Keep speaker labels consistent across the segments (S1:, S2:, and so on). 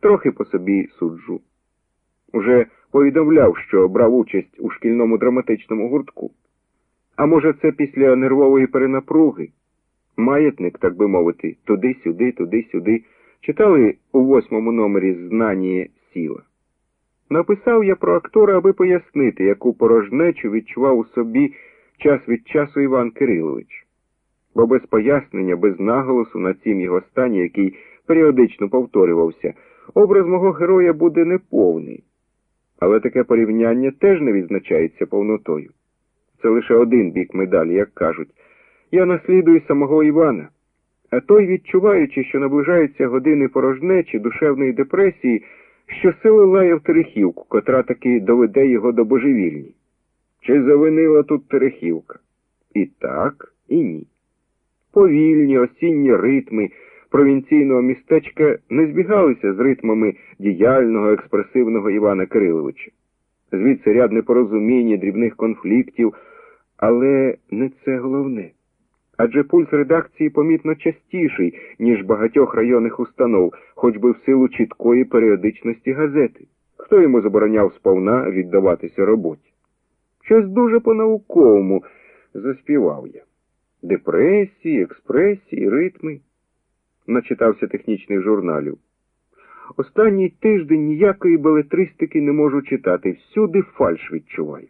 S1: трохи по собі суджу. Уже повідомляв, що брав участь у шкільному драматичному гуртку. А може, це після нервової перенапруги? Маятник, так би мовити, туди-сюди, туди-сюди. Читали у восьмому номері знання сіла. Написав я про актора, аби пояснити, яку порожнечу відчував у собі час від часу Іван Кирилович. Бо без пояснення, без наголосу на цім його стані, який періодично повторювався, образ мого героя буде неповний. Але таке порівняння теж не відзначається повнотою. Це лише один бік медалі, як кажуть. Я наслідую самого Івана. А той, відчуваючи, що наближаються години порожнечі, душевної депресії, щосили лаяв Терехівку, котра таки доведе його до божевільні. Чи завинила тут Терехівка? І так, і ні. Повільні осінні ритми провінційного містечка не збігалися з ритмами діяльного, експресивного Івана Кириловича. Звідси ряд непорозуміння, дрібних конфліктів, але не це головне. Адже пульс редакції помітно частіший, ніж багатьох районних установ, хоч би в силу чіткої періодичності газети. Хто йому забороняв сповна віддаватися роботі? Щось дуже по-науковому заспівав я. Депресії, експресії, ритми. Начитався технічних журналів. Останній тиждень ніякої белетристики не можу читати, всюди фальш відчуваю.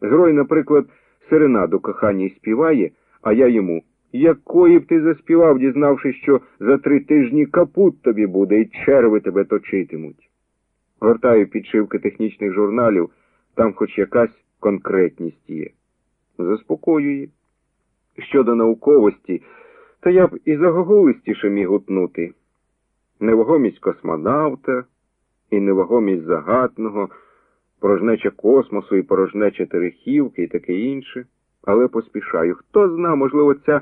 S1: Герой, наприклад, серенаду коханій співає, а я йому. Якої б ти заспівав, дізнавшись, що за три тижні капут тобі буде і черви тебе точитимуть. Гортаю підшивки технічних журналів, там хоч якась конкретність є. Заспокоює. Щодо науковості, то я б і загогулистіше міг гутнути. Невагомість космонавта і невагомість загатного, порожнеча космосу і порожнеча Терехівки і таке інше. Але поспішаю. Хто зна, можливо, ця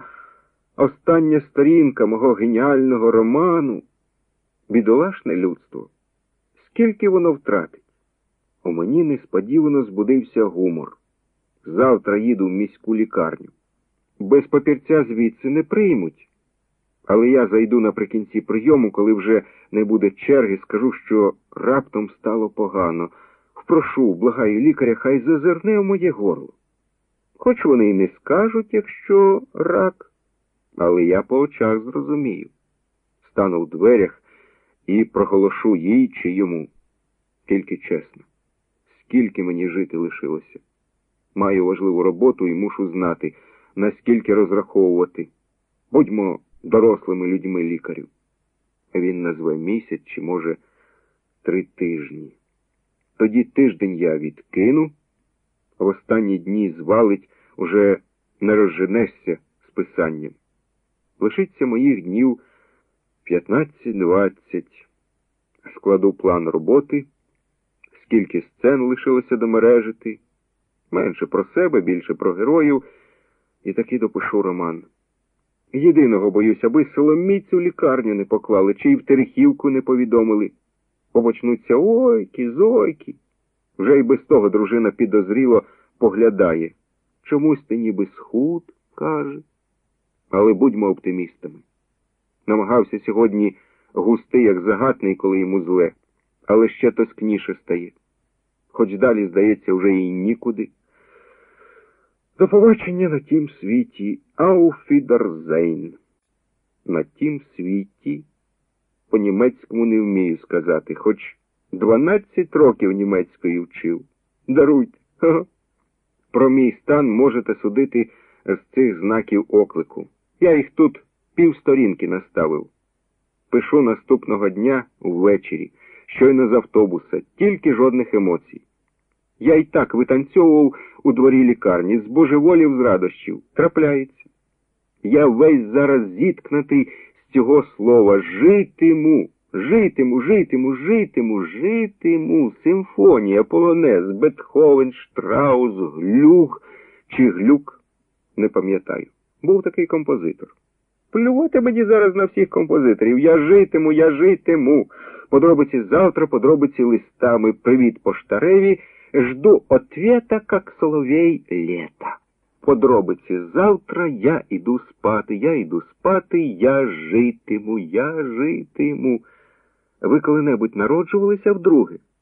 S1: остання сторінка мого геніального роману, бідолашне людство. Скільки воно втратить? У мені несподівано збудився гумор. Завтра їду в міську лікарню. Без папірця звідси не приймуть. Але я зайду наприкінці прийому, коли вже не буде черги, скажу, що раптом стало погано. Впрошу, благаю лікаря, хай зазирне в моє горло. Хоч вони й не скажуть, якщо рак, але я по очах зрозумію. Стану в дверях і проголошу їй чи йому. Тільки чесно, скільки мені жити лишилося. Маю важливу роботу і мушу знати, наскільки розраховувати. Будьмо дорослими людьми лікарю. Він назве місяць чи, може, три тижні. Тоді тиждень я відкину, в останні дні звалить, уже не розженешся з писанням. Лишиться моїх днів 15-20. Складу план роботи, скільки сцен лишилося домережити, менше про себе, більше про героїв, і таки допишу роман. Єдиного боюсь, аби соломіцю лікарню не поклали, чи й в Терехівку не повідомили. Побочнуться ойки, зойки. Вже й без того дружина підозріло поглядає. Чомусь ти ніби схуд, каже. Але будьмо оптимістами. Намагався сьогодні густий, як загатний, коли йому зле, але ще тоскніше стає. Хоч далі, здається, вже і нікуди. До побачення на тім світі Ауфідерзейн. На тім світі по-німецькому не вмію сказати, хоч дванадцять років німецької вчив. Даруйте. Ха -ха. Про мій стан можете судити з цих знаків оклику. Я їх тут півсторінки наставив. Пишу наступного дня ввечері, щойно з автобуса, тільки жодних емоцій. Я й так витанцьовував у дворі лікарні, з божеволів з радощів. Трапляється. Я весь зараз зіткнутий з цього слова житиму, житиму, житиму, житиму, житиму, симфонія, полонез, Бетховен, Штраус, Глюх чи Глюк. Не пам'ятаю. Був такий композитор. Плювати мені зараз на всіх композиторів. Я житиму, я житиму. Подробиці завтра, подробиці листами. Привіт поштареві. Жду ответа, как соловей лета. Подробиці завтра я іду спати, я іду спати, я житиму, я житиму. Ви коли-небудь народжувалися вдруге?